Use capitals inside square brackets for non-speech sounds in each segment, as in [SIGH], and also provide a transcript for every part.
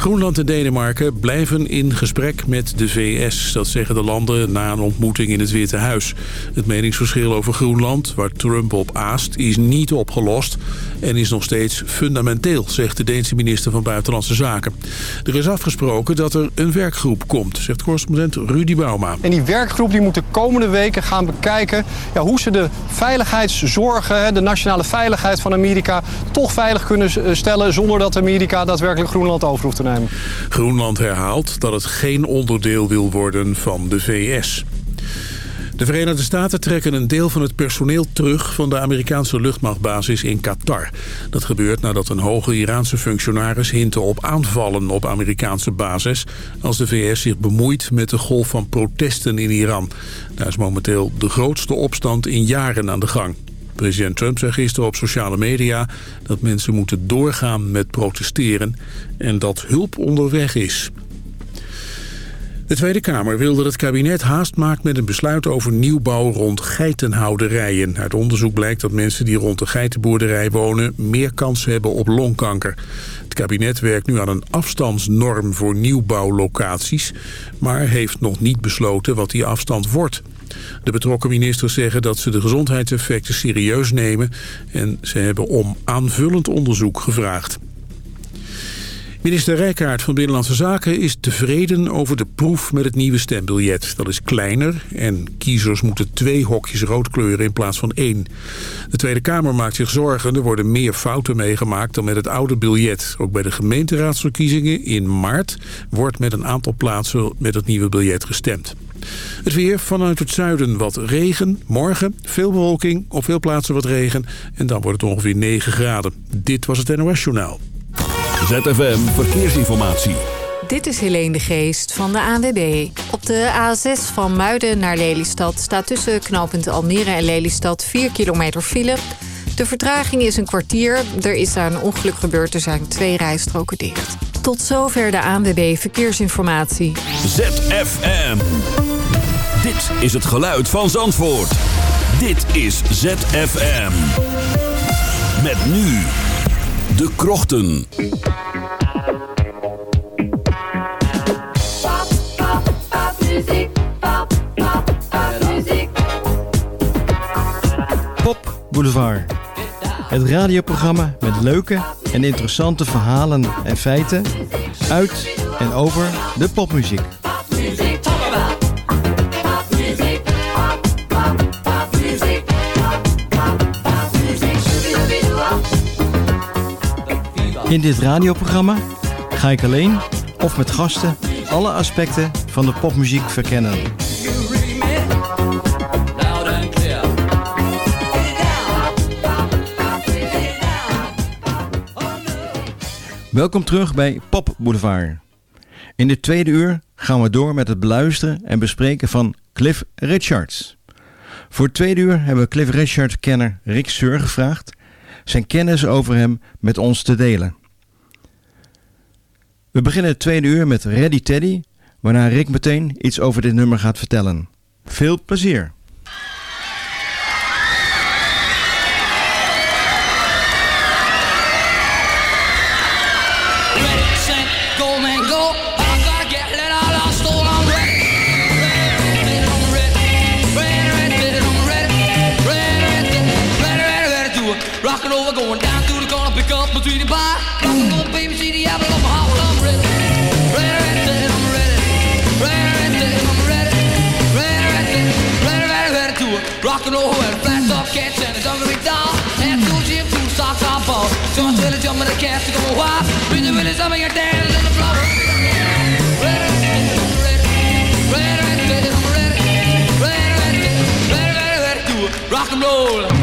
Groenland en Denemarken blijven in gesprek met de VS. Dat zeggen de landen na een ontmoeting in het Witte Huis. Het meningsverschil over Groenland, waar Trump op aast, is niet opgelost... en is nog steeds fundamenteel, zegt de Deense minister van Buitenlandse Zaken. Er is afgesproken dat er een werkgroep komt, zegt correspondent Rudy Bauma. En die werkgroep die moet de komende weken gaan bekijken... Ja, hoe ze de veiligheidszorgen, de nationale veiligheid van Amerika... toch veilig kunnen stellen zonder dat Amerika daadwerkelijk Groenland over te nemen. Groenland herhaalt dat het geen onderdeel wil worden van de VS. De Verenigde Staten trekken een deel van het personeel terug van de Amerikaanse luchtmachtbasis in Qatar. Dat gebeurt nadat een hoge Iraanse functionaris hintte op aanvallen op Amerikaanse basis... als de VS zich bemoeit met de golf van protesten in Iran. Daar is momenteel de grootste opstand in jaren aan de gang. President Trump zei gisteren op sociale media dat mensen moeten doorgaan met protesteren en dat hulp onderweg is. De Tweede Kamer wil dat het kabinet haast maakt met een besluit over nieuwbouw rond geitenhouderijen. Uit onderzoek blijkt dat mensen die rond de geitenboerderij wonen meer kans hebben op longkanker. Het kabinet werkt nu aan een afstandsnorm voor nieuwbouwlocaties, maar heeft nog niet besloten wat die afstand wordt. De betrokken ministers zeggen dat ze de gezondheidseffecten serieus nemen... en ze hebben om aanvullend onderzoek gevraagd. Minister Rijkaard van Binnenlandse Zaken is tevreden over de proef met het nieuwe stembiljet. Dat is kleiner en kiezers moeten twee hokjes rood kleuren in plaats van één. De Tweede Kamer maakt zich zorgen. Er worden meer fouten meegemaakt dan met het oude biljet. Ook bij de gemeenteraadsverkiezingen in maart wordt met een aantal plaatsen met het nieuwe biljet gestemd. Het weer vanuit het zuiden wat regen. Morgen veel bewolking, op veel plaatsen wat regen. En dan wordt het ongeveer 9 graden. Dit was het NOS Journaal. ZFM Verkeersinformatie. Dit is Helene de Geest van de ANWB. Op de A6 van Muiden naar Lelystad staat tussen knooppunt Almere en Lelystad 4 kilometer file. De vertraging is een kwartier. Er is daar een ongeluk gebeurd. Er zijn twee rijstroken dicht. Tot zover de ANWB Verkeersinformatie. ZFM. Dit is het geluid van Zandvoort. Dit is ZFM. Met nu de krochten. Pop Boulevard. Het radioprogramma met leuke en interessante verhalen en feiten uit en over de popmuziek. In dit radioprogramma ga ik alleen of met gasten alle aspecten van de popmuziek verkennen. Welkom terug bij Pop Boulevard. In de tweede uur gaan we door met het beluisteren en bespreken van Cliff Richards. Voor het tweede uur hebben we Cliff Richards-kenner Rick Seur gevraagd zijn kennis over hem met ons te delen. We beginnen het tweede uur met Ready Teddy, waarna Rick meteen iets over dit nummer gaat vertellen. Veel plezier! Going down through the corner, pick up between the. It. Rockin' over, and flat top cats and a doll. And two gym, two socks, on ball. So I'm still the cats to go wild. Really, some of your dance on the floor. Rock and roll. and wild. Use the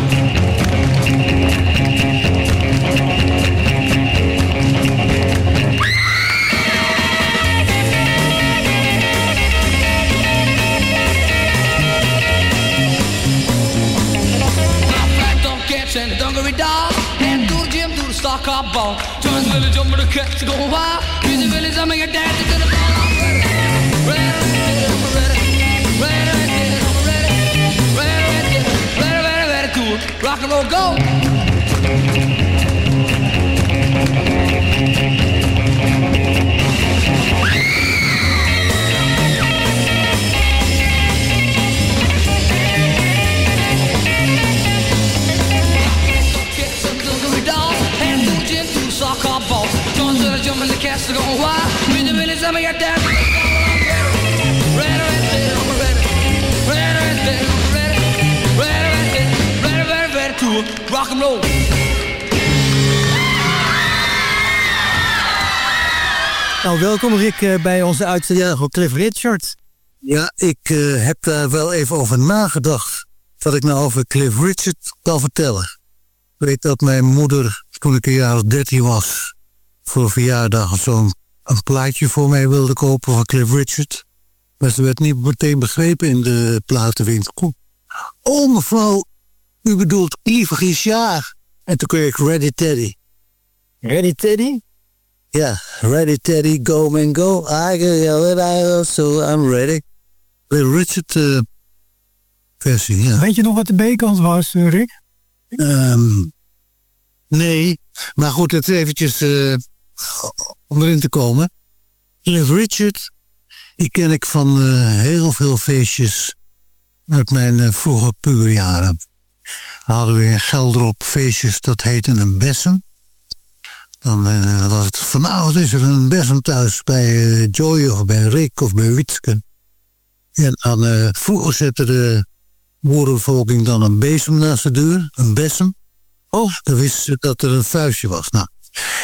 village, I'm your dance to the ball. I'm ready. Ready, ready, I'm ready. Ready, ready, I'm ready. Ready, ready, ready, ready, ready to rock and roll, go. Let me get I'm ready. Ready, ready, I'm ready. Ready, ready, ready, ready, ready to rock and roll. Nou, welkom Rick eh, bij onze uitzending van Cliff Richard. Ja, ik eh, heb daar wel even over nagedacht. Wat ik nou over Cliff Richard kan vertellen. Ik weet dat mijn moeder, toen ik een jaar of dertien was, voor verjaardag zo'n een plaatje voor mij wilde kopen van Cliff Richard. Maar ze werd niet meteen begrepen in de platenwinkel. Oh mevrouw, u bedoelt Cliff Richard. En toen kreeg ik Ready Teddy. Ready Teddy? Ja, Ready Teddy, go man go. I go, so I'm ready. Cliff Richard eh, versie, ja. Weet je nog wat de B-kant was, eh, Rick? Ehm, nee, maar goed, het eventjes eh, om erin te komen. Cliff Richard, die ken ik van eh, heel veel feestjes uit mijn uh, vroege puberjaren. Hadden we in Gelderop feestjes, dat heette een bessen. Dan eh, was het vanavond is er een bessen thuis bij Joy of bij Rick of bij Witske. En dan, vroeger zette de boerenbevolking dan een bezem naast de deur, een bessen. Oh, dan wisten ze dat er een vuistje was. Nou,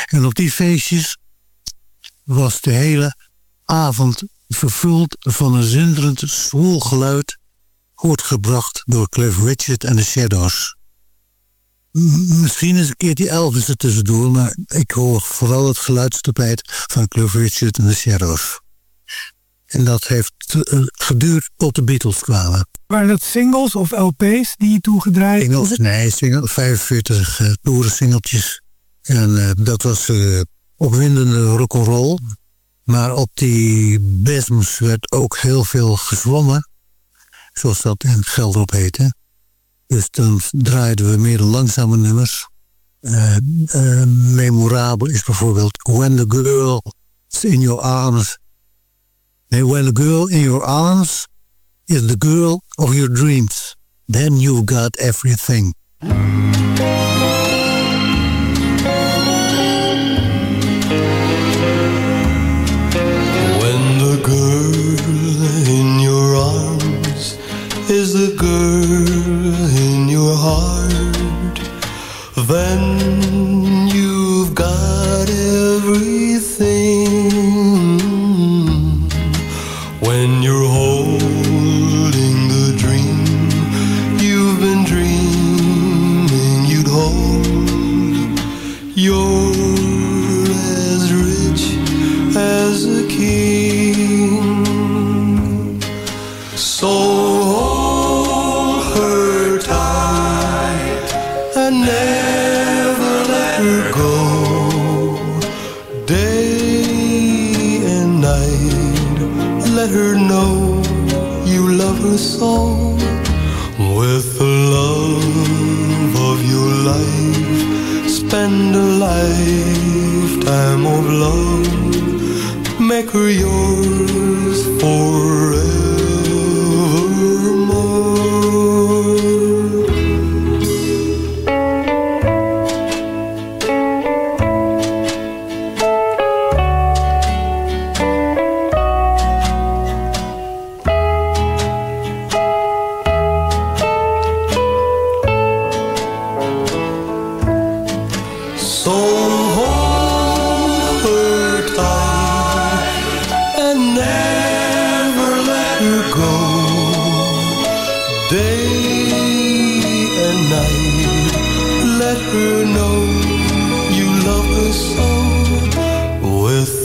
en op die feestjes was de hele avond vervuld van een zinderend zwoel geluid, voortgebracht door Cliff Richard en de Shadows. M- misschien is een keer die Elvis er tussendoor, maar ik hoor vooral het geluidstapijt van Cliff Richard en de Shadows. En dat heeft eh, geduurd tot de Beatles kwamen. Waren dat singles of LP's die je toegedraaid? Singles, nee, single, 45 uh, toerensingeltjes. En uh, dat was uh, opwindende rock'n'roll. Maar op die besms werd ook heel veel gezwommen. Zoals dat in Gelderop heette. Dus dan draaiden we meer langzame nummers. Uh, memorabel is bijvoorbeeld When the Girl is in Your Arms. Nee, When the Girl in Your Arms is the girl of your dreams. Then you've got everything. Make her yours forevermore.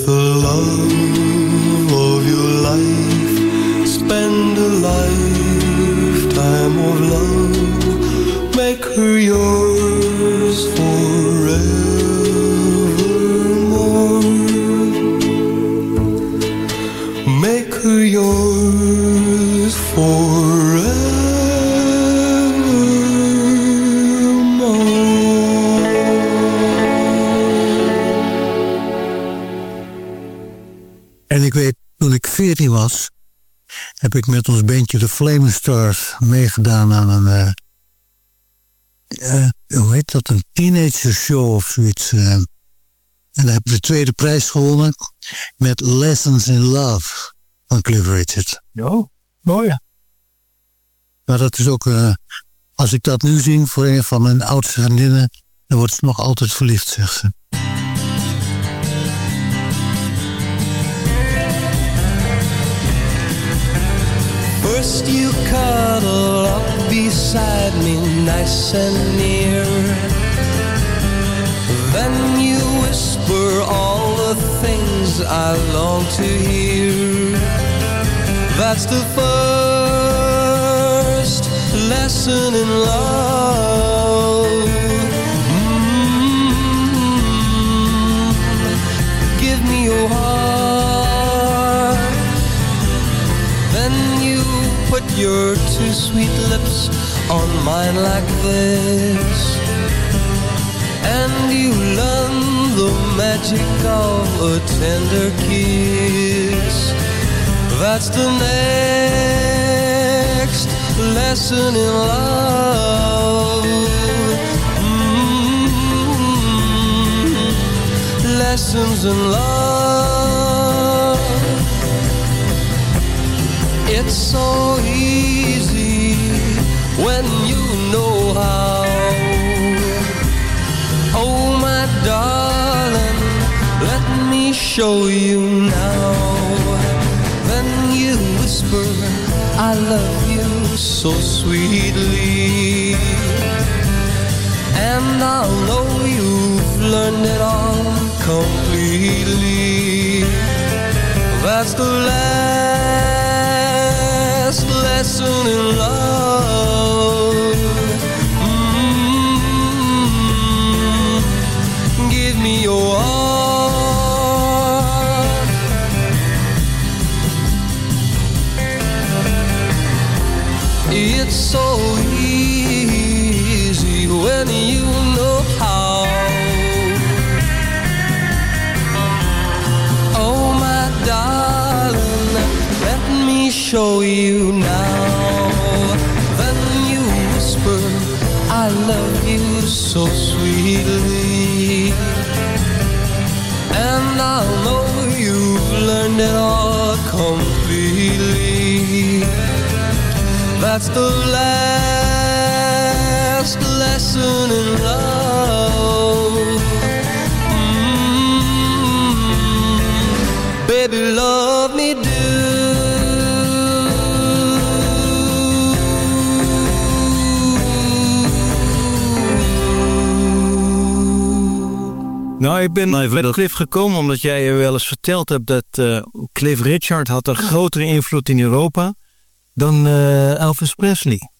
Lifetime of your life. Spend a life time of love. Make her yours heb ik met ons bandje de Flaming Stars meegedaan aan een, eh, eh, hoe heet dat, een teenager show of zoiets. eh. En dan heb ik de tweede prijs gewonnen met Lessons in Love van Cliff Richard. Oh, mooi. Maar dat is ook, als ik dat nu zing voor een van mijn oudste vriendinnen, dan wordt ze nog altijd verliefd, zegt ze. You cuddle up beside me nice and near. Then you whisper all the things I long to hear. That's the first lesson in love your two sweet lips on mine like this. And you learn the magic of a tender kiss. That's the next lesson in love. Mm, Lessons in love. It's so easy when you know how. Oh, my darling, let me show you now. Then you whisper, I love you so sweetly. And I'll know you've learned it all completely. That's the last lesson in love. You've it all completely. That's the last lesson in Nou, ik ben naar Cliff gekomen omdat jij je wel eens verteld hebt dat eh, Cliff Richard had een grotere invloed in Europa dan eh, Elvis Presley.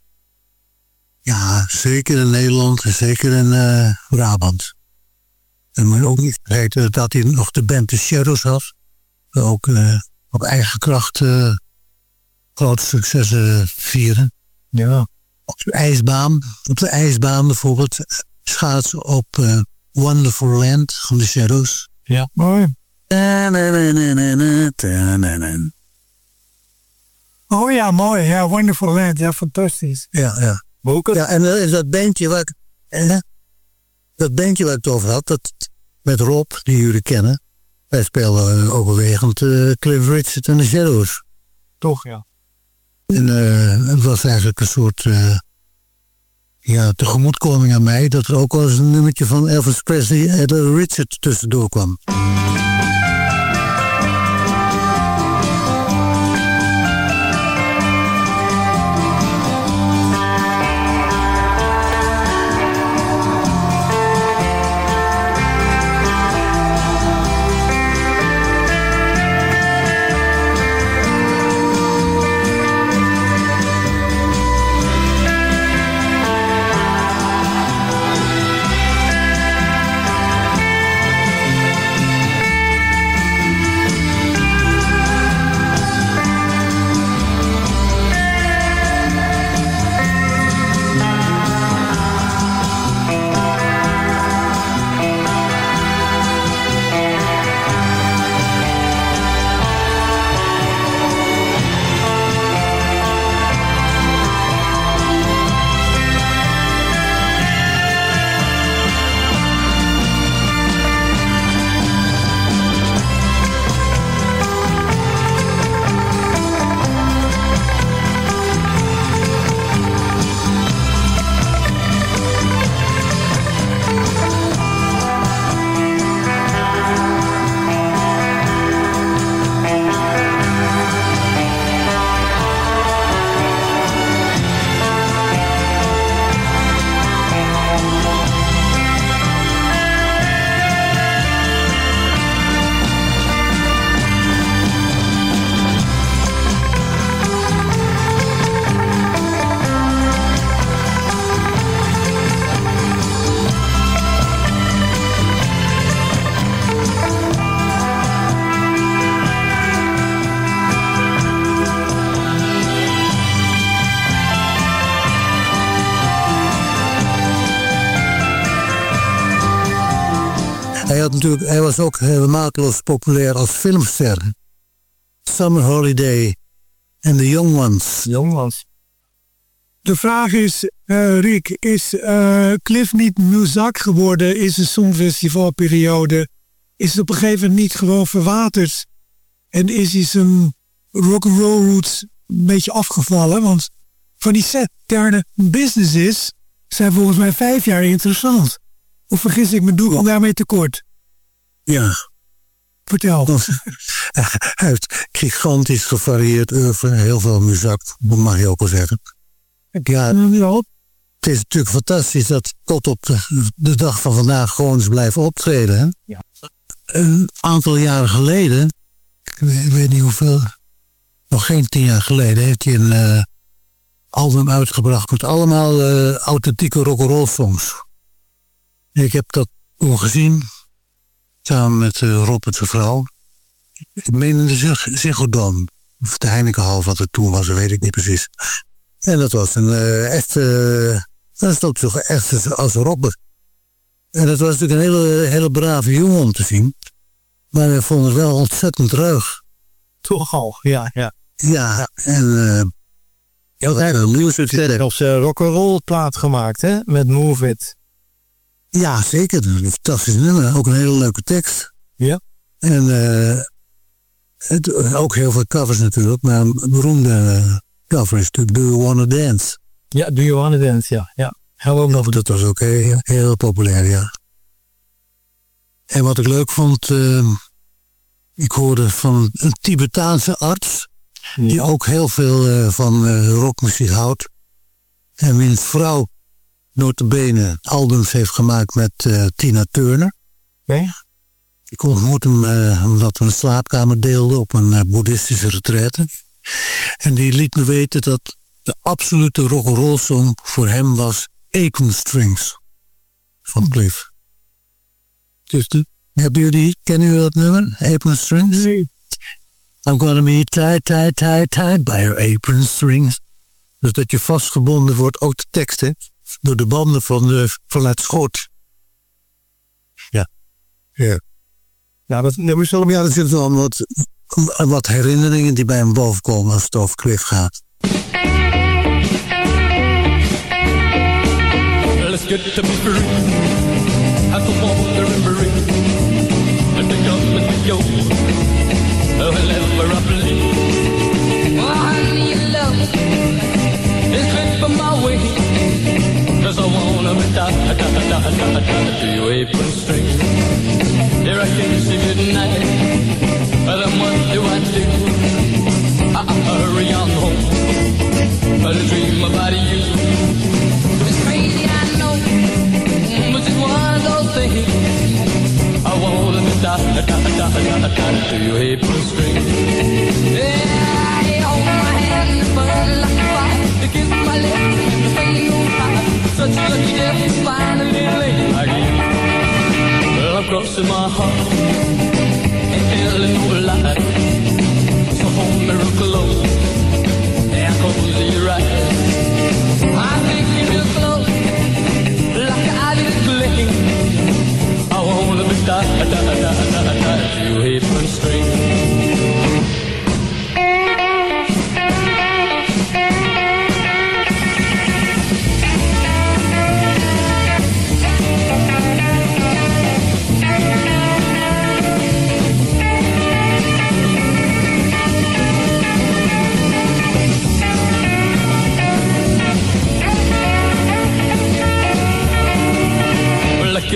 Ja, zeker in Nederland en zeker in eh, Brabant. En moet ook niet vergeten dat hij nog de band The Shadows had. Die Ook eh, op eigen kracht eh, grote successen vieren. Ja. Op de ijsbaan, op de ijsbaan bijvoorbeeld, schaatsen op eh, Wonderful Land van The Shadows. Ja. Mooi. Oh ja, mooi. Ja, Wonderful Land. Ja, fantastisch. Ja, ja. Boken? Ja, en eh, dat bandje waar ik, eh, dat bandje waar ik het over had, dat, met Rob, die jullie kennen, wij spelen eh, overwegend eh, Cliff Richard en de Shadows. Toch, ja. En eh, het was eigenlijk een soort ja, tegemoetkoming aan mij, dat er ook wel eens een nummertje van Elvis Presley en Richard tussendoor kwam. Natuurlijk, hij was ook heel makeloos populair als filmster. Summer Holiday en The Young Ones. Young Ones. De vraag is, eh, Rick, is eh, Cliff niet muzak geworden? Is de Songfestivalperiode? Is het op een gegeven moment niet gewoon verwaterd? En is hij zijn rock'n'roll roots een beetje afgevallen? Want van die interne businesses zijn volgens mij vijf jaar interessant. Of vergis ik me, doe ik daarmee tekort? Ja. Vertel. [LAUGHS] Hij heeft gigantisch gevarieerd oeuvre, heel veel muzak, mag je ook wel zeggen. Ja, het is natuurlijk fantastisch dat tot op de, de dag van vandaag gewoon eens blijven optreden. Hè? Ja. Een aantal jaren geleden, ik weet, niet hoeveel, nog geen tien jaar geleden, heeft hij een eh, album uitgebracht met allemaal eh, authentieke rock'n'roll songs. Ik heb dat toen gezien, samen met uh, Rob het vrouw. Ik meen in de Dome. Of de Heinekenhal wat het toen was, dat weet ik niet precies. En dat was een eh, echt, eh, dat is ook toch echt als- als Robber. En dat was natuurlijk een hele, hele brave jongen om te zien. Maar we vonden het wel ontzettend ruig. Toch al, ja, ja. Ja, en uh, ja, wat eigenlijk nieuws verder. Zelfs uh, rock'n'roll plaat gemaakt, hè? Met Move It. Ja, zeker. Een fantastisch nummer. Ook een hele leuke tekst. Ja. En eh, het, ook heel veel covers natuurlijk. Maar een beroemde eh, cover is natuurlijk Do You Wanna Dance. Ja, Do You Wanna Dance, ja. ja. Nog Dat was ook heel, heel populair, ja. En wat ik leuk vond, eh, ik hoorde van een Tibetaanse arts, die ook heel veel eh, van eh, rockmuziek houdt. En wiens vrouw notabene albums heeft gemaakt met eh, Tina Turner. Oké. Ik ontmoette hem eh, omdat we een slaapkamer deelden op een eh, boeddhistische retraite. En die liet me weten dat de absolute rock'n'roll song voor hem was Apron Strings van Cliff. Dus de, hebben jullie, kennen jullie dat nummer? Apron Strings? Nee. I'm gonna be tied, tied, tied, tied by your apron strings. Dus dat je vastgebonden wordt, ook de tekst, hè? Door de banden van, de, van het schot. Ja. Ja. Ja, dat nummer zullen Ja, er zitten wel wat, wat herinneringen die bij hem bovenkomen als het over Cliff gaat. Let's get. Have to walk the river. Let me go, let me go. Da da da to your apron string. Here I can say goodnight. But what do I do? I, I hurry on home. But I dream about you. It's crazy, I know, mm, but it's one of those things. I wanna da da da da da da to your string. Yeah, you hold my hand and fire. Such a lucky day to find a little lady like you. Well, I'm crossing my heart and feeling no light. So hold me real close and close your eyes. I think you real close, like I did gleam. I wanna be da da da da da da to your apron string.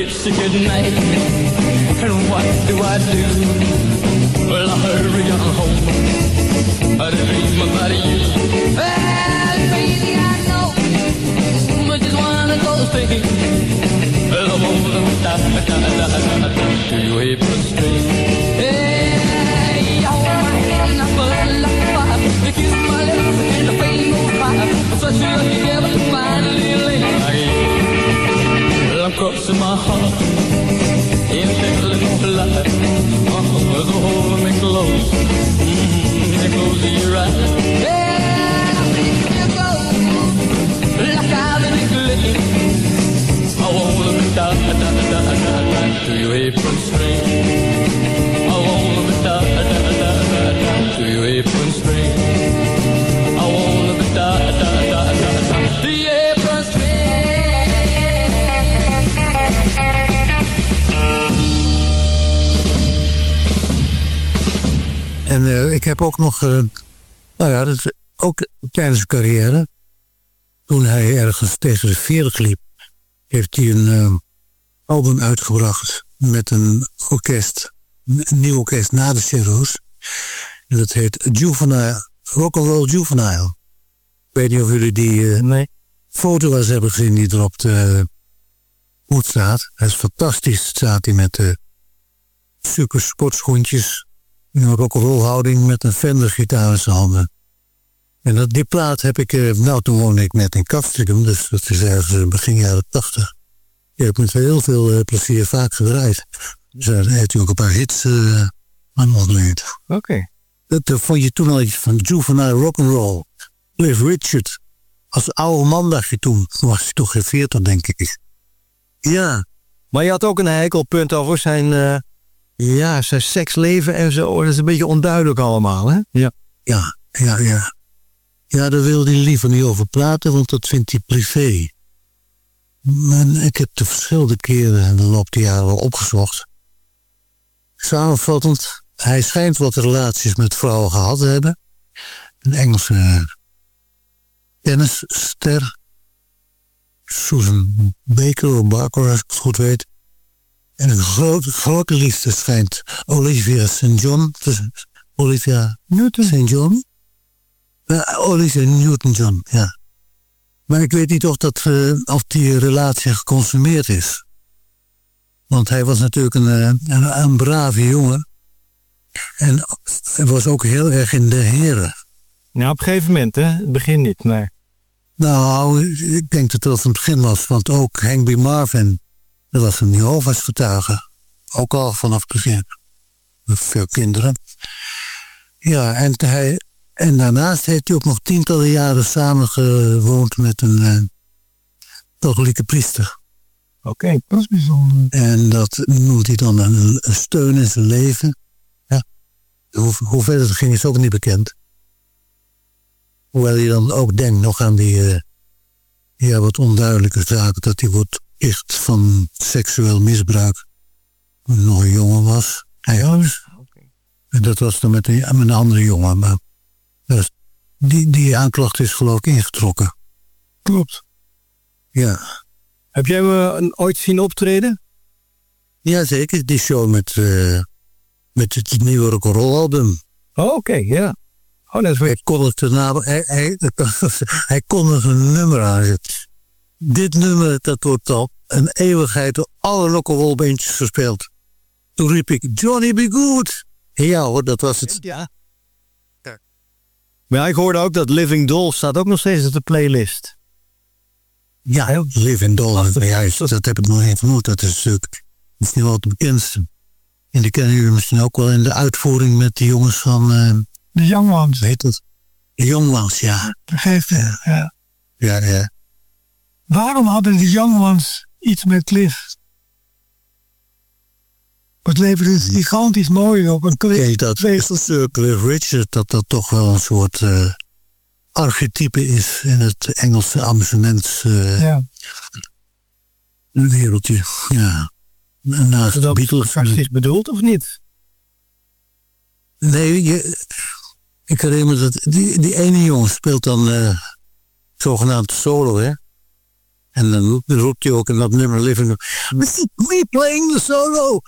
Kiss you goodnight, and what do I do? Well, I hurry on home, I dream about you. Well, crazy, I know, but it's one of those things. Well, I wanna Well, I'm crossing my heart in a little light. Oh, so hold me close, mm-hmm, close to your eyes. Yeah, I think you go like I've been gleaming. I wanna be da da da da da da to your apron string. En eh, ik heb ook nog, eh, nou ja, dat ook tijdens zijn carrière, toen hij ergens tegen de 40 liep, heeft hij een eh, album uitgebracht met een orkest, een nieuw orkest na de Zero's. En dat heet Juvenile, Rock'n'Roll Juvenile. Ik weet niet of jullie die nee. foto wel eens hebben gezien die er op de hoed staat. Hij is fantastisch, staat hij met de super sportschoentjes in een rock'n'roll houding met een Fender gitaar in zijn handen. En dat, die plaat heb ik, eh, nou toen woonde ik net in Kastrikum, dus dat is ergens eh, begin jaren tachtig. Die heb ik met heel veel eh, plezier vaak gedraaid. Dus daar heeft hij ook een paar hits uh, aan ontleend. Oké. Dat vond je toen al iets van juvenile rock'n'roll. Cliff Richard. Als oude man dacht je toen. Toen was hij toch geen 40 denk ik. Ja. Maar je had ook een heikelpunt over zijn, eh, ja, zijn seksleven en zo. Dat is een beetje onduidelijk allemaal, hè? Ja. Ja, ja, ja. Ja, daar wil hij liever niet over praten, want dat vindt hij privé. Maar ik heb de verschillende keren in de loop der jaren wel opgezocht. Samenvattend, hij schijnt wat relaties met vrouwen gehad te hebben. Een Engelse tennisster. Susan Baker of Barker, als ik het goed weet. En een grote, grote liefde schijnt Olivia St. John. te- Olivia Newton St. John? Ja, Olivia Newton-John, ja. Maar ik weet niet of, dat, eh, of die relatie geconsumeerd is. Want hij was natuurlijk een, eh, een, een brave jongen. En hij was ook heel erg in de heren. Nou, op een gegeven moment, hè? Het begin niet, maar... Nou, ik denk dat dat het begin was. Want ook B. Marvin, dat was een Jehovah's getuige. Ook al vanaf het begin. Veel kinderen. Ja, en, hij, en daarnaast heeft hij ook nog tientallen jaren samengewoond met een eh, katholieke priester. Oké, dat is bijzonder. En dat noemt hij dan een, een steun in zijn leven. Ja. Hoe, hoe verder het ging is ook niet bekend. Hoewel je dan ook denkt nog aan die eh, ja, wat onduidelijke zaken. Dat hij wordt echt van seksueel misbruik. Toen nog een jongen was. Hij was. En dat was dan met een, met een andere jongen. Maar dus die, die aanklacht is geloof ik ingetrokken. Klopt. Ja. Heb jij me een- ooit zien optreden? Jazeker, die show met, eh, met het nieuwe rock'n'roll album. Oh, oké, ja. Oh, dat is Hij na, hij, hij, [LAUGHS] hij kondigde een nummer aan. Dit nummer, dat wordt al een eeuwigheid door alle rock'n'roll bandjes gespeeld. Toen riep ik, Johnny Be Good. Ja hoor, dat was het. Ja. Maar ik hoorde ook dat Living Doll staat ook nog steeds op de playlist. Ja, Live in Dollar. Ja, dat heb ik nog even vermoed. Dat is natuurlijk misschien wel het bekendste. En die kennen jullie misschien ook wel in de uitvoering met die jongens van... eh De Young Ones. heet dat? De Young Ones, ja. Geeft het, ja. Ja, ja. Waarom hadden de Young Ones iets met Cliff? Het levert het gigantisch mooi op. Een Kijk, Cliff. dat. Sir Cliff Richard, dat dat toch wel een soort eh, archetype is in het Engelse amusements eh, Ja. wereldje. Ja. Naast Is dat Beatles. bedoeld of niet? Nee, je, ik herinner me dat die, die ene jongen speelt dan eh, zogenaamd solo, hè. En dan roept hij ook in dat nummer Living. Me playing the solo.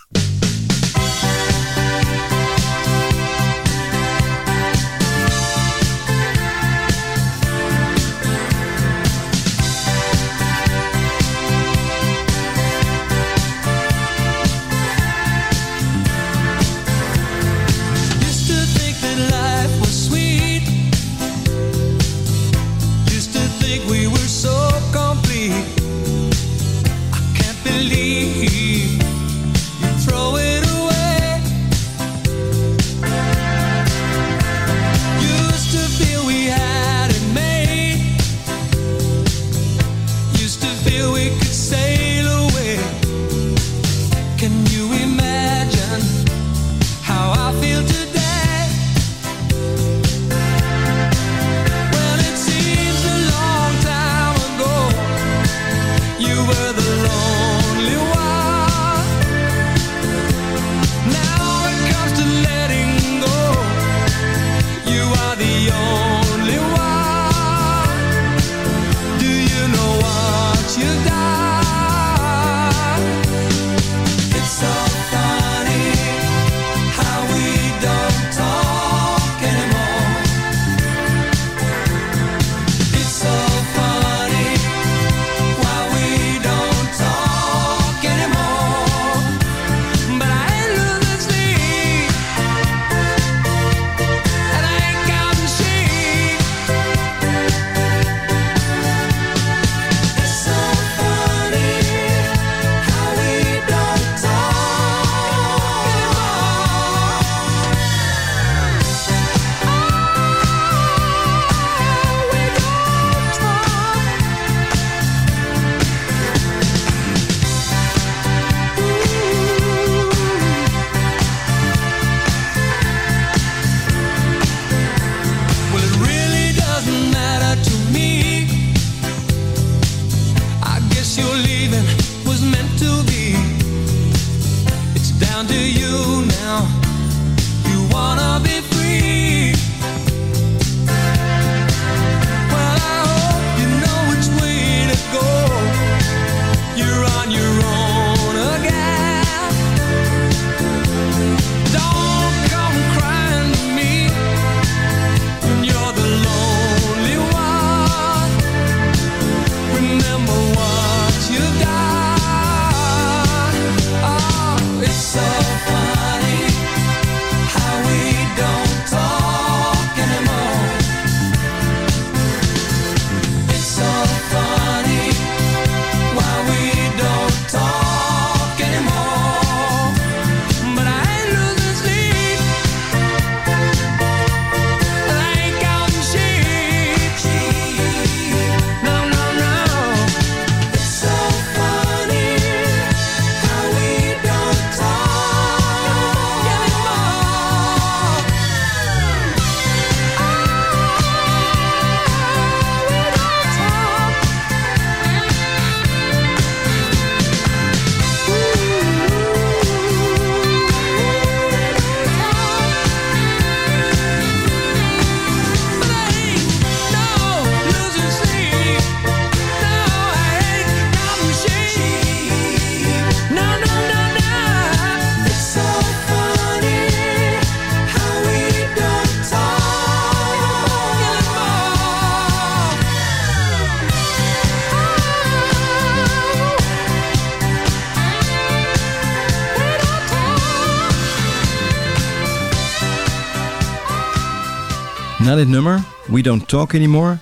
Dit nummer, We Don't Talk Anymore,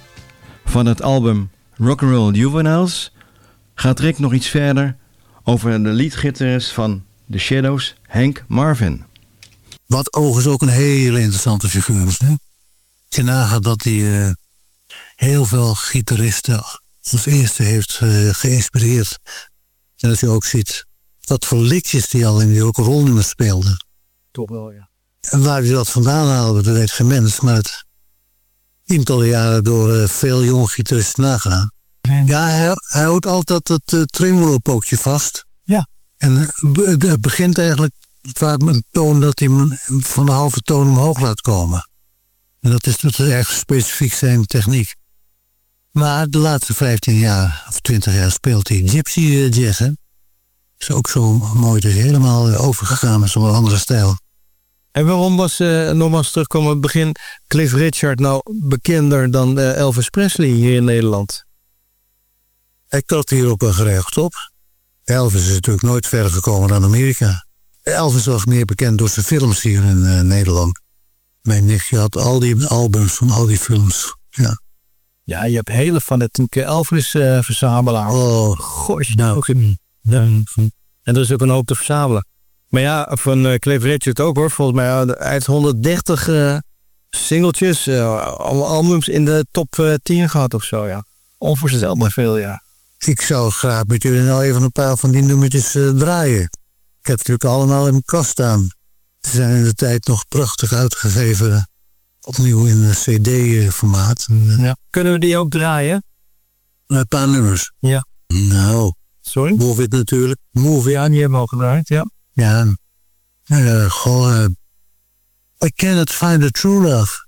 van het album Rock'n'Roll Juveniles, gaat Rick nog iets verder over de leadgitarist van The Shadows, Hank Marvin. Wat overigens ook een hele interessante figuur is. Hè? Als je nagaat dat hij eh, heel veel gitaristen als eerste heeft eh, geïnspireerd. En als je ook ziet wat voor liedjes die al in die rock'n'roll nummers speelde. Toch wel, ja. En waar hij dat vandaan haalde, dat weet geen mens. Maar het tientallen jaren door eh, veel jonge gitaristen nagedaan. Ja, hij, hij houdt altijd het uh, tremolo-pookje vast. Ja. En eh, het begint eigenlijk vaak met een toon dat hij hem van de halve toon omhoog laat komen. En dat is, dat is erg specifiek zijn techniek. Maar de laatste 15 jaar of 20 jaar speelt hij gypsy eh, jazz. Hè? Is ook zo mooi. Is helemaal eh, overgegaan met zo'n andere stijl. En waarom was, eh nogmaals terugkomen het begin, Cliff Richard nou bekender dan eh, Elvis Presley hier in Nederland? Ik had hier op een gerecht op. Elvis is natuurlijk nooit verder gekomen dan Amerika. Elvis was meer bekend door zijn films hier in eh, Nederland. Mijn nichtje had al die albums van al die films. Ja. Ja, je hebt hele fanatieke Elvis-verzamelaar. Oh, gosh. nou. ook een- En er is ook een hoop te verzamelen. Maar ja, van eh, Cliff Richard ook hoor. Volgens mij hij heeft 130 eh singeltjes, eh, allemaal albums in de top eh, 10 gehad of zo, ja. Onvoorstelbaar veel, ja. Ik zou graag met jullie nou even een paar van die nummertjes eh, draaien. Ik heb natuurlijk allemaal in mijn kast staan. Ze zijn in de tijd nog prachtig uitgegeven. Opnieuw in een cd-formaat. ja. Kunnen we die ook draaien? Een paar nummers. Ja. Nou. Sorry? Move It natuurlijk. Move. Ja, die hebben we al gedraaid, ja. Ja. Uh, goh, eh, I Cannot Find the True Love.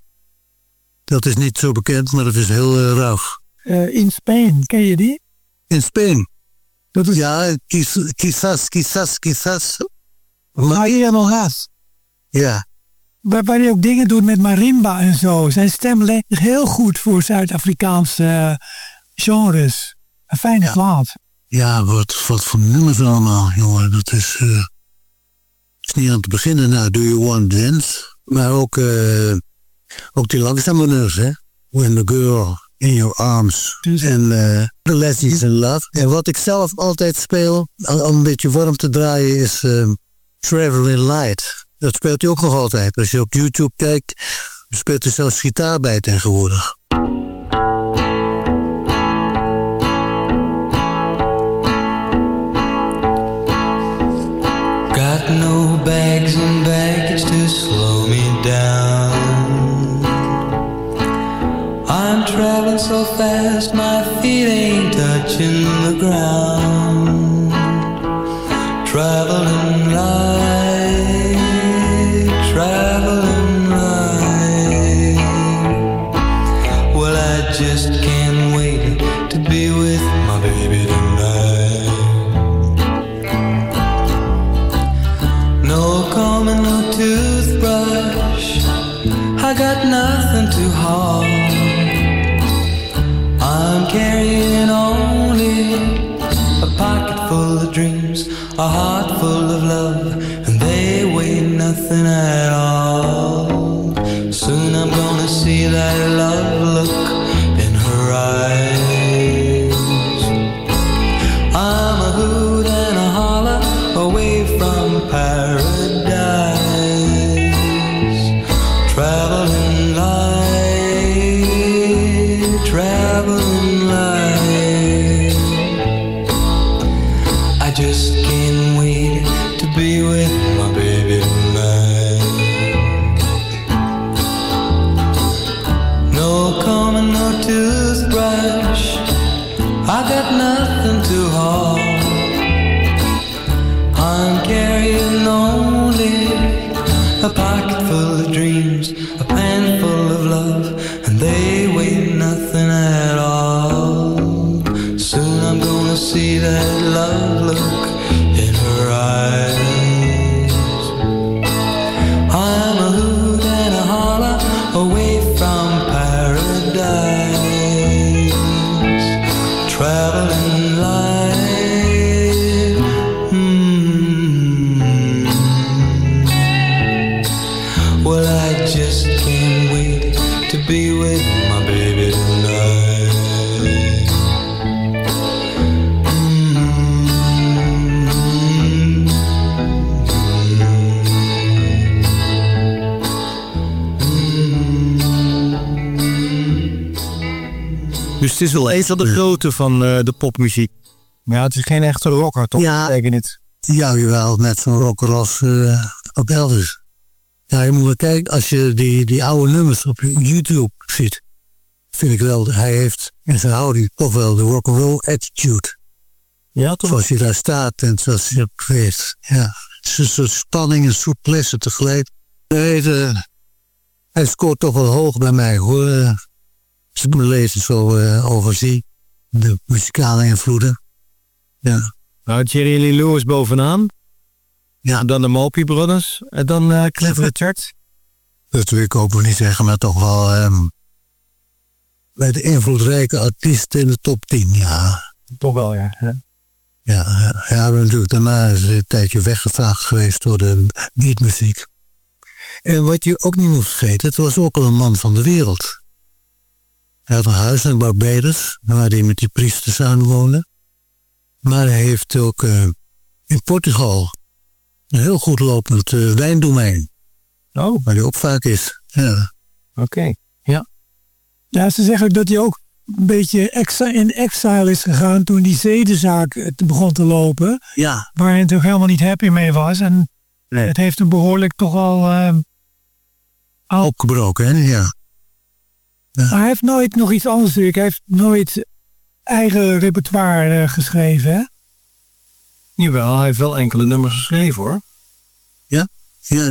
Dat is niet zo bekend, maar dat is heel uh, rauw. Eh, in Spain, ken je die? In Spain? Dat is... Ja, quizás, quizás, quizás. Maria Moraes. Ja. Waar, waar hij ook dingen doet met marimba en zo. Zijn stem leent heel goed voor Zuid-Afrikaanse eh, genres. Een fijne plaat. Ja, wat, wat voor nummers allemaal, jongen. Dat is, uh, is niet aan te beginnen. Nou, Do You Want Dance? Maar ook, uh, ook die langzame nummers, hè. When the Girl in Your Arms. En uh, The Lessons in Love. En wat ik zelf altijd speel, om een beetje warm te draaien, is uh, Traveling Light. Dat speelt hij ook nog altijd. Als je op YouTube kijkt, speelt hij zelfs gitaar bij tegenwoordig. No bags and baggage to slow me down. I'm traveling so fast, my feet ain't touching the ground. Traveling a heart full of love, and they weigh nothing at all. Is wel een van de grote van eh, de popmuziek. Maar ja, het is geen echte rocker, toch? Ja. Zeker niet. Ja, jawel, met zo'n rocker als eh, op Elvis. Ja, je moet wel kijken, als je die, die oude nummers op YouTube ziet, vind ik wel, hij heeft in zijn houding toch wel de rock'n'roll attitude. Ja, toch? Zoals hij daar staat en zoals hij optreedt. Ja, het is een soort spanning en souplesse tegelijk. Nee, de- hij scoort toch wel hoog bij mij hoor. Als ik mijn leven zo eh, overzie. De muzikale invloeden. Ja. Nou, Jerry Lee Lewis bovenaan. Ja. Dan de Mopi Brothers. En dan eh Cliff [LAUGHS] Richard. Dat wil ik ook nog niet zeggen, maar toch wel ehm, bij de invloedrijke artiesten in de top 10, ja. Toch wel, ja. Ja, ja, ja natuurlijk daarna is een tijdje weggevaagd geweest door de beatmuziek. En wat je ook niet moet vergeten, het was ook al een man van de wereld. Hij had een huis in Barbados, waar hij met die priesters aan woonde. Maar hij heeft ook eh, in Portugal een heel goed lopend eh, wijndomein. Oh, Waar hij ook vaak is. Ja. oké. Ja, ze zeggen dat hij ook een beetje extra in exile is gegaan toen die zedenzaak eh, begon te lopen. ja, Waar hij natuurlijk helemaal niet happy mee was. En Nee. het heeft hem behoorlijk toch al... al opgebroken, hè? Ja. Maar hij heeft nooit nog iets anders natuurlijk. Hij heeft nooit eigen repertoire eh, geschreven, hè? Jawel, hij heeft wel enkele nummers geschreven, hoor. ja,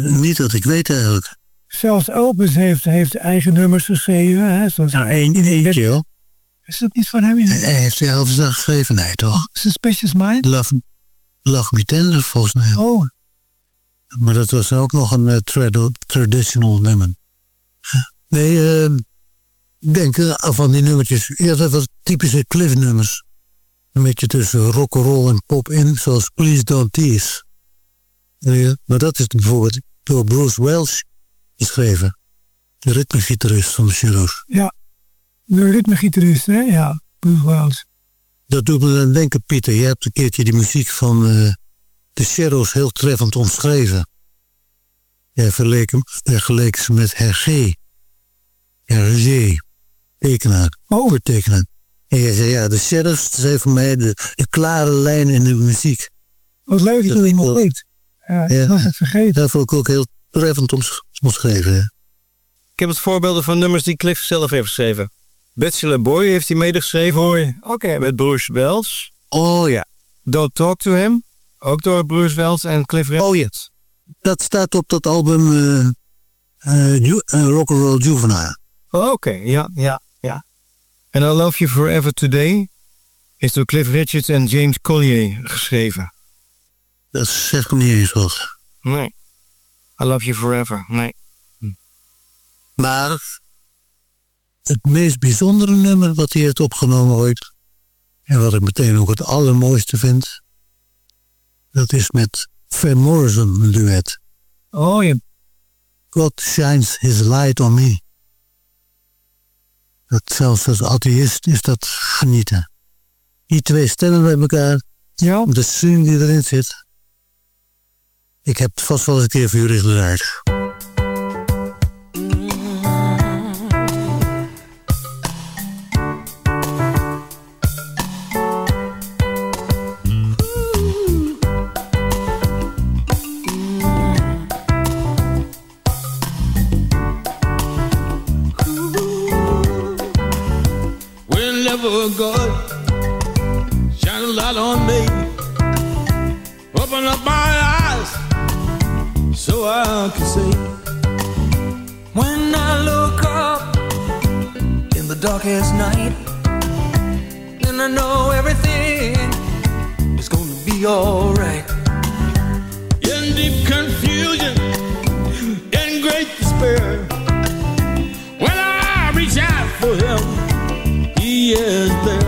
niet dat ik weet eigenlijk. Zelfs Elvis heeft, heeft eigen nummers geschreven. Hè? Zoals, Ja, één in eentje, hoor. Is dat niet van hem? Hij heeft zelf geschreven, nee toch? Suspicious Mind? Love, Love Me Tender, volgens mij. Oh, Maar dat was ook nog een eh, trad- traditional nummer. Nee, eh, ik denk eh, van die nummertjes. Ja, dat was typische Cliff-nummers. Een beetje tussen rock'n'roll en pop in, zoals Please Don't Tease. Eh, maar dat is bijvoorbeeld door Bruce Welch geschreven. De ritmegitarist van de Shadows. de ritmegitarist, hè? Ja, Bruce Wells. Dat doet me dan denken, Pieter. Je hebt een keertje die muziek van eh de Shadows heel treffend omschreven. Jij verleek hem, vergeleek ze met Hergé. Hergé, tekenaar, overtekenaar. En jij zei, ja, de Shadows zijn voor mij de, de klare lijn in de muziek. Wat leuk dat Dat- iemand weet. Ja, Ja. ik was het vergeten. Dat vond ik ook heel treffend oms- omschreven. hè. Ik heb het voorbeelden van nummers die Cliff zelf heeft geschreven. Bachelor Boy heeft hij medegeschreven. Mooi. Oké, met Bruce Wells. Oh ja, Don't Talk to Him. Ook door Bruce Wells en Cliff Richard. oh ja. Dat staat op dat album eh eh, Ju- eh, Rock'n'Roll Juvenile. Oh, Oké, ja, ja, ja. En I Love You Forever Today is door Cliff Richards en James Collier geschreven. Dat zegt me niet eens wat. Nee. I Love You Forever. Nee. Maar het meest bijzondere nummer wat hij heeft opgenomen ooit... en wat ik meteen ook het allermooiste vind... dat is met Van Morrison een duet. Oh, ja. God shines his light on me. Dat zelfs als atheïst is dat genieten. Die twee stemmen bij elkaar. Ja. De swing die erin zit. Ik heb het vast wel eens een keer voor jullie gedraaid. I can see. When I look up in the darkest night, then I know everything is gonna be alright. In deep confusion, in great despair, when I reach out for Him, He is there.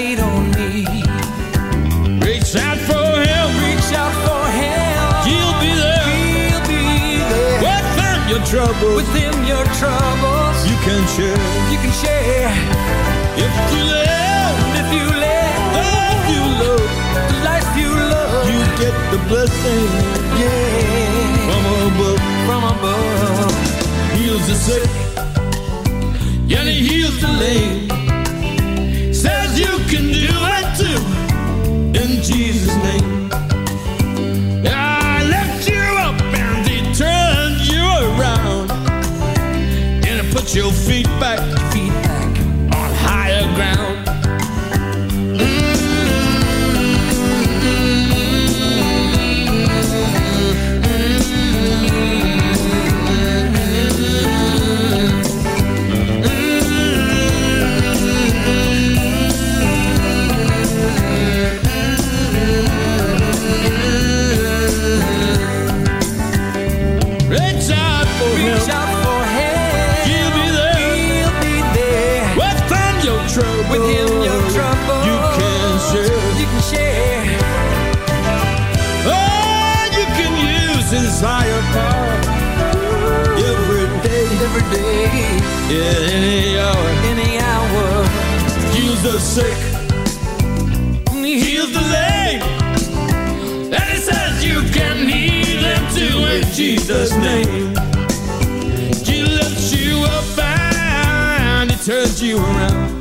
Light on me. Reach out for Him, Reach out for Him. He'll be there. He'll be there. Within your trouble, Within your troubles, you can share. you can share. If you live, if you live if you love, the life you love, you get the blessing yeah, from above. from above. heals the sick, Jesus' name. Sick, heals the lame, and He says you can heal them too in Jesus' name. He lifts you up and He turns you around.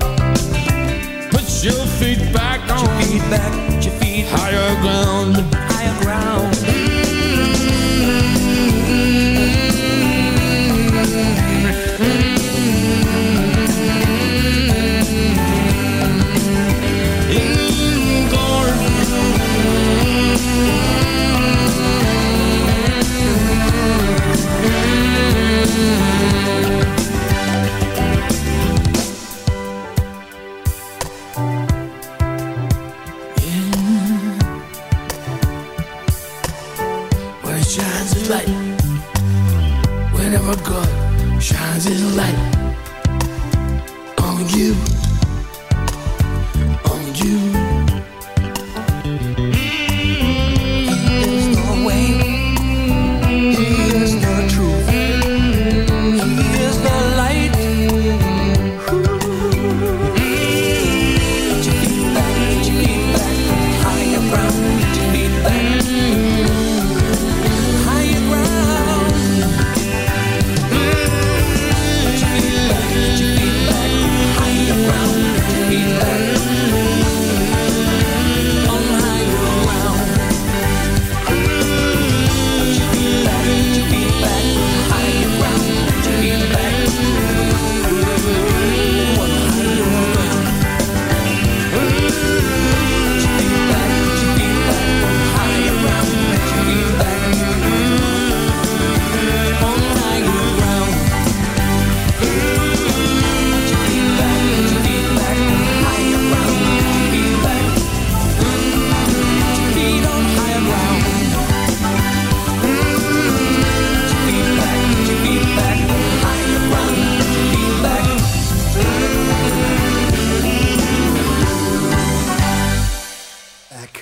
Put your feet back on Your feet back, put your feet higher ground. higher ground.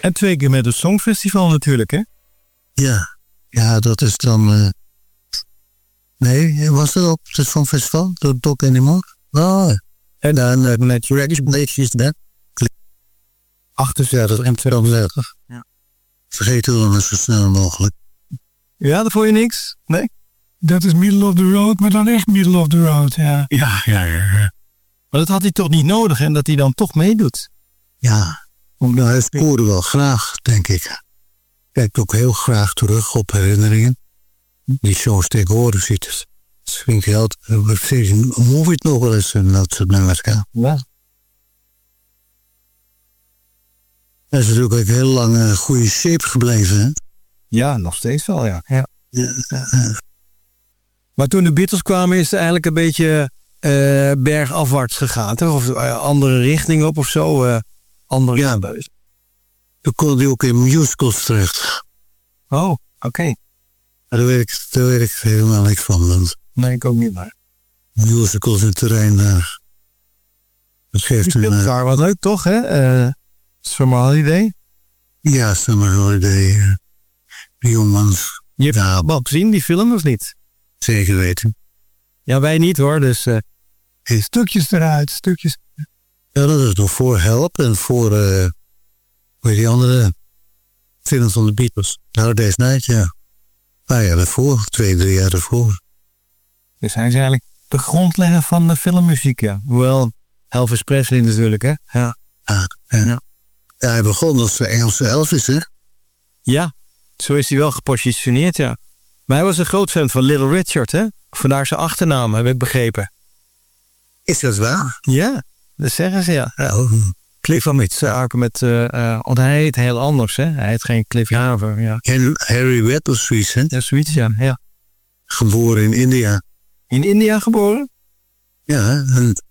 En twee keer met het Songfestival natuurlijk, hè? Ja, ja dat is dan... eh, Nee, was dat op het Songfestival? Door Doc Anymore? Oh, en dan uh, met Regis Blake's dan. 68 en 32. Ja. Vergeet het dan zo snel mogelijk. Ja, dat vond je niks? Nee? Dat is middle of the road, maar dan echt middle of the road, ja. Ja, ja, ja. Maar dat had hij toch niet nodig en dat hij dan toch meedoet? Ja, nou, hij scoorde wel graag, denk ik. Kijkt ook heel graag terug op herinneringen. Die shows tegenwoordig ziet het. Vind ik altijd, steeds een movie het nog wel eens en dat soort nummers. Ja. Ja. Hij is natuurlijk ook heel lang een goede shape gebleven. Hè? Ja, nog steeds wel, ja. ja. Maar toen de Beatles kwamen is het eigenlijk een beetje eh, bergafwaarts gegaan. Toch? Of eh, andere richting op of zo. Eh, andere Ja. Toen kon hij ook in musicals terecht. Oh, oké. Maar daar weet ik, daar weet ik helemaal niks van. Want Nee, ik ook niet maar. musicals in terrein daar. Dat geeft een... eh, daar wat leuk, toch? Hè? Eh Summer Holiday. ja, Summer Holiday. eh, De jongens. Je hebt Ja, wel gezien, die film, of niet? zeker weten. Ja, wij niet hoor. Dus eh, Stukjes eruit, stukjes. Ja, dat is nog voor Help en voor... eh hoe heet die andere films van de Beatles? Hard Day's Night, ja. Een paar jaar daarvoor, twee, drie jaar daarvoor. dus hij is eigenlijk de grondlegger van de filmmuziek, ja. Hoewel Elvis Presley natuurlijk, hè? Ja. Ja, ja. Ja. Ja, hij begon als de Engelse Elvis, hè? Ja, zo is hij wel gepositioneerd, ja. Maar hij was een groot fan van Little Richard, hè? Vandaar zijn achternaam, heb ik begrepen. Is dat waar? Ja, dat zeggen ze, ja. Oh, Cliff van Mitsaker met... eh eh, want hij heet heel anders, hè? Hij heet geen Cliff Haver, ja. Hen- Harry hè? Ja, zoiets, ja. ja. Geboren in India. In India geboren? Ja, en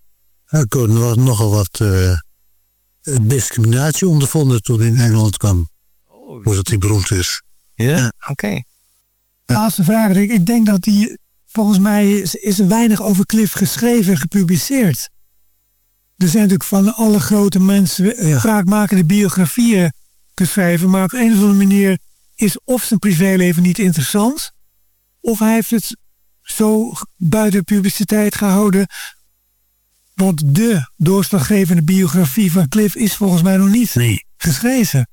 hij kon nog- nogal wat eh, discriminatie ondervonden toen hij in Engeland kwam. Voordat hij beroemd is. Ja, oké. Laatste vraag, Rick. Ik denk dat die, volgens mij is, is er weinig over Cliff geschreven en gepubliceerd. Er zijn natuurlijk van alle grote mensen Ja. vaak maken de biografieën geschreven, maar op een of andere manier is of zijn privéleven niet interessant, of hij heeft het zo buiten publiciteit gehouden. Want de doorslaggevende biografie van Cliff is volgens mij nog niet Nee. geschreven.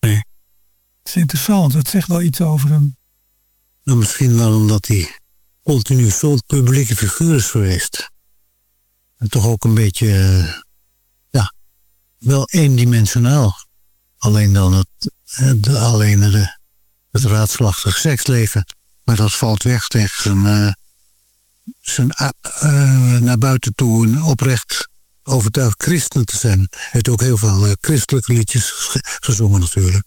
Nee. Het is interessant, dat zegt wel iets over hem. Nou, misschien wel omdat hij continu zo'n publieke figuur is geweest. En toch ook een beetje, eh, ja, wel eendimensionaal. Alleen dan het, eh, alleen de, het raadslachtig seksleven. Maar dat valt weg tegen zijn, eh, zijn naar buiten toe een oprecht overtuigd christen te zijn. Hij heeft ook heel veel christelijke liedjes ge- gezongen natuurlijk.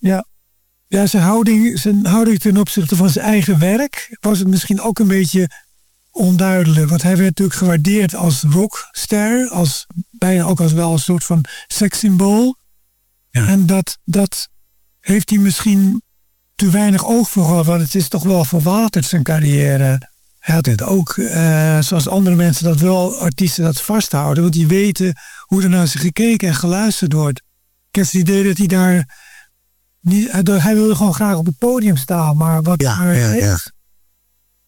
Ja, zijn houding, zijn houding ten opzichte van zijn eigen werk was het misschien ook een beetje onduidelijk. Want hij werd natuurlijk gewaardeerd als rockster, als, bijna ook als wel een soort van sekssymbool. Ja. En dat, dat heeft hij misschien te weinig oog voor gehad, want het is toch wel verwaterd zijn carrière. Hij had het ook, eh, zoals andere mensen dat wel, artiesten dat vasthouden, want die weten hoe er naar ze gekeken en geluisterd wordt. Ik heb het idee dat hij daar niet, hij, wilde gewoon graag op het podium staan, maar wat Ja, ja, ja.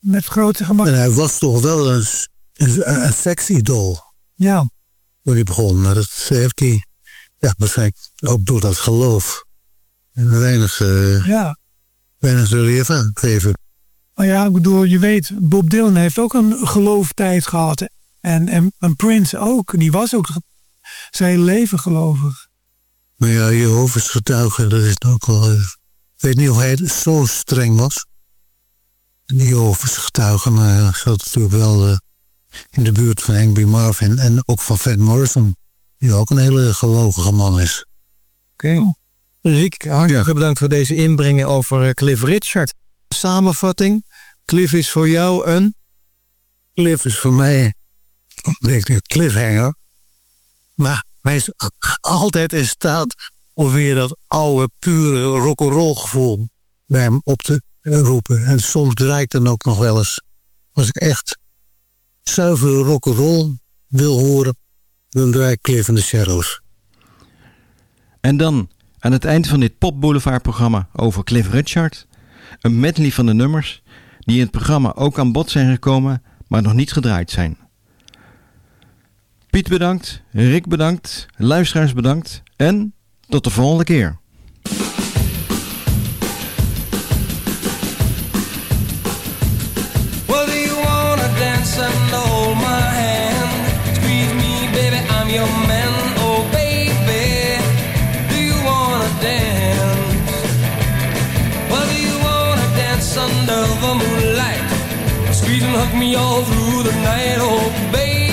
Met grote gemak. En hij was toch wel een, een, een sexy doll. Ja, toen hij begon. Dat heeft hij, ja, waarschijnlijk ook door dat geloof. En weinig, eh ja. weinig relief aan gegeven. Maar ja, ik bedoel, je weet, Bob Dylan heeft ook een gelooftijd gehad. En, en, en Prince ook. Die was ook zijn hele leven gelovig. Maar ja, Jehovah's getuigen, dat is ook wel... eh, ik weet niet of hij zo streng was. Die Jehovah's getuigen, maar hij zat natuurlijk wel eh, in de buurt van Angry Marvin. En ook van Van Morrison, die ook een hele gelovige man is. Oké. Riek, hartelijk bedankt voor deze inbreng over eh, Cliff Richard. Samenvatting. Cliff is voor jou een... Cliff is voor mij ik, cliffhanger. Maar hij is altijd in staat om weer dat oude, pure rock'n'roll gevoel bij hem op te eh, roepen. En soms draait dan ook nog wel eens. Als ik echt zuiver rock'n'roll wil horen, dan draai ik Cliff in the Shadows. En dan Aan het eind van dit Pop Boulevard programma over Cliff Richard... een medley van de nummers die in het programma ook aan bod zijn gekomen... maar nog niet gedraaid zijn. Piet bedankt, Rick bedankt, luisteraars bedankt en tot de volgende keer. Hug me all through the night. Oh, baby,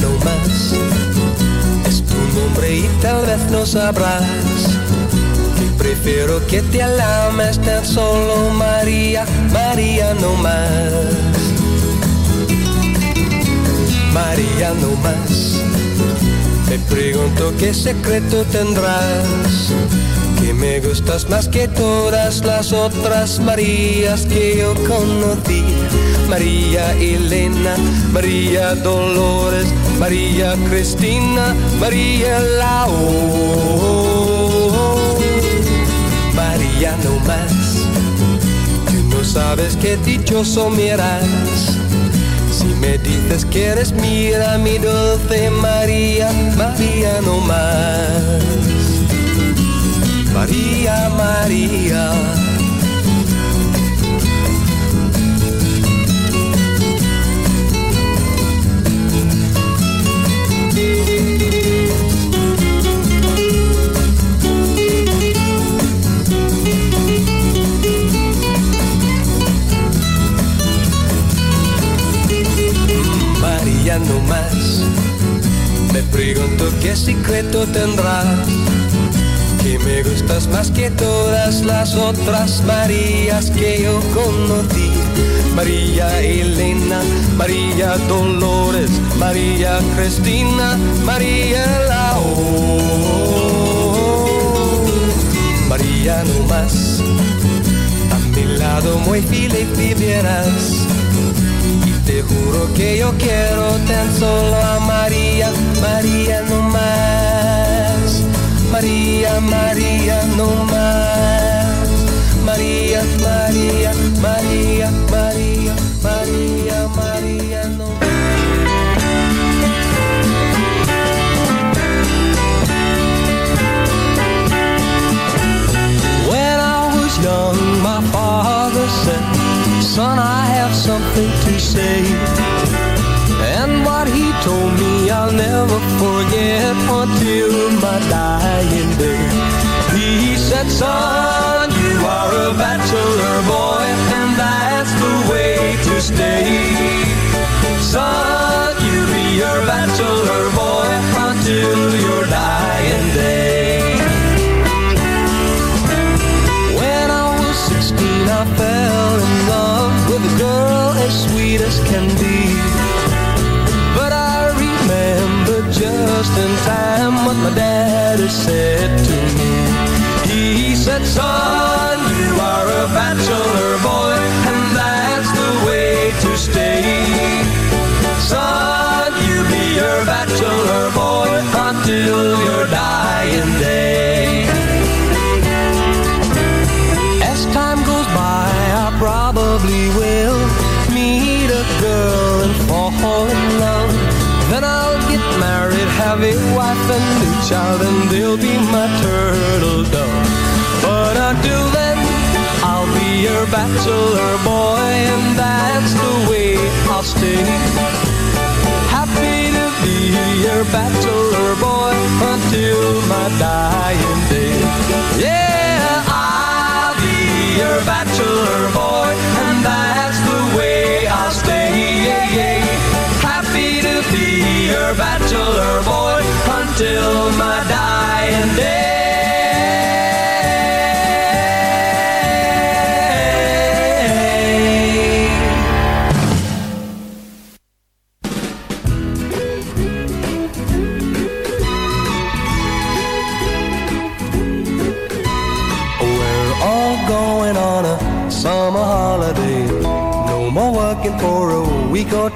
no más es tu nombre y tal vez no sabrás que prefiero que te alames tan solo María, María no más. María no más. Me pregunto qué secreto tendrás. Me gustas más que todas las otras Marías que yo conocí. María Elena, María Dolores, María Cristina, María Lao. María no más. Tú no sabes qué dichoso miras. Si me dices que eres mira mi dulce María, María no más. María, María. María no más. Me pregunto qué secreto tendrás. Me gustas más que todas las otras Marías que yo conocí. María Elena, María Dolores, María Cristina, María Lao. María no más. A mi lado muy feliz vivieras. Y te juro que yo quiero tan solo a María, María. María no más. María, María, María, María, María, María no When I was young, my father said, Son, I have something to say. And what he told me, I'll never forget until my dying Son, you are a bachelor boy, and that's the way to stay. Son, you be your bachelor boy until your dying day. When I was 16, I fell in love with a girl as sweet as can be. But I remember just in time what my daddy said. So. Bachelor boy until my dying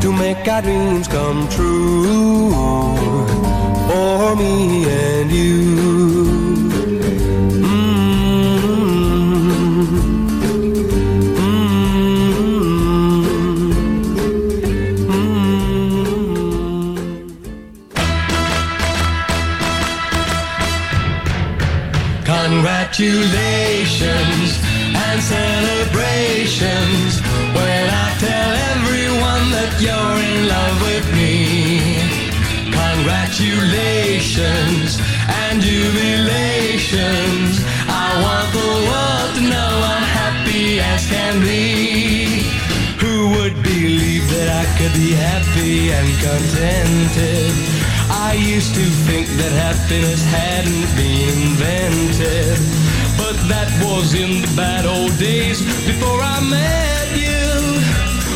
to make our dreams come true for me and you. Mm-hmm. Congratulations and celebrations when I tell you're in love with me. Congratulations and jubilations. I want the world to know I'm happy as can be. Who would believe that I could be happy and contented? I used to think that happiness hadn't been invented. But that was in the bad old days before I met you.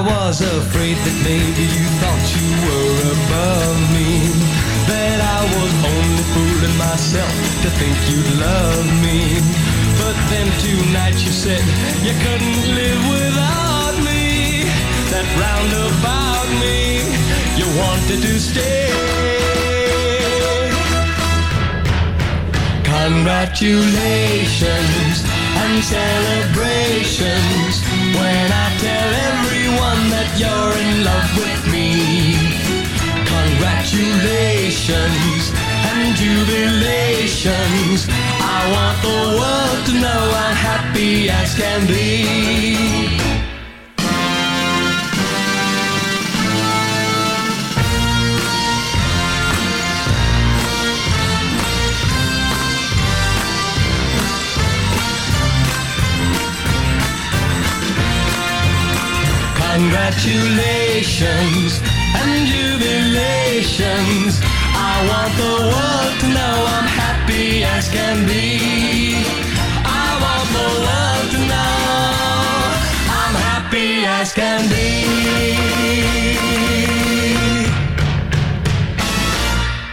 I was afraid that maybe you thought you were above me. That I was only fooling myself to think you'd love me. But then tonight you said you couldn't live without me. That roundabout me, you wanted to stay. Congratulations and celebrations when I tell everyone that you're in love with me. Congratulations and jubilations. I want the world to know I'm happy as can be. Congratulations and jubilations. I want the world to know I'm happy as can be. I want the world to know I'm happy as can be.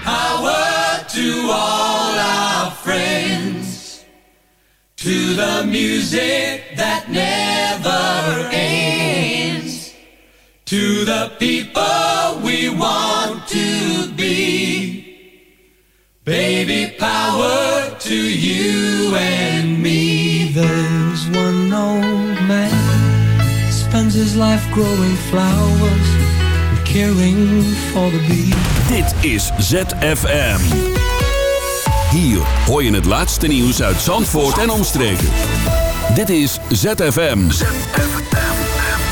Power to all our friends. To the music that never ends. To the people we want to be. Baby, power to you and me. There's one old man spends his life growing flowers and caring for the bee. Dit is ZFM. Hier hoor je het laatste nieuws uit Zandvoort en omstreken. Dit is ZFM.